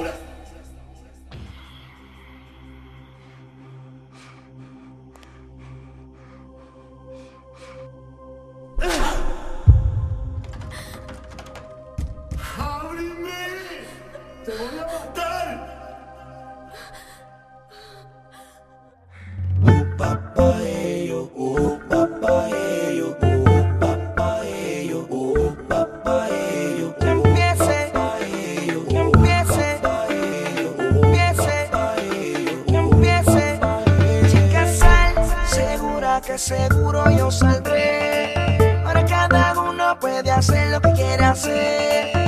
Hold. que seguro yo saldré. Ahora cada uno puede hacer lo que quiere hacer.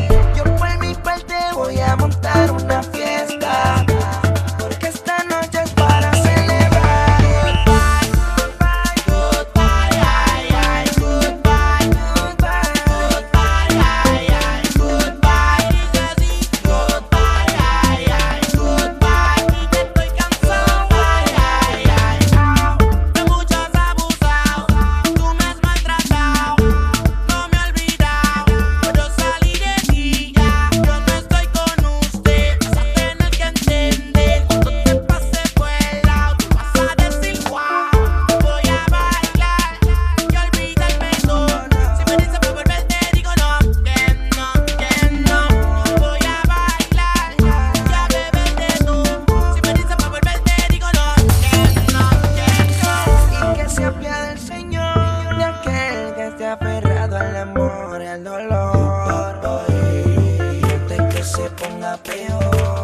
ponga peor.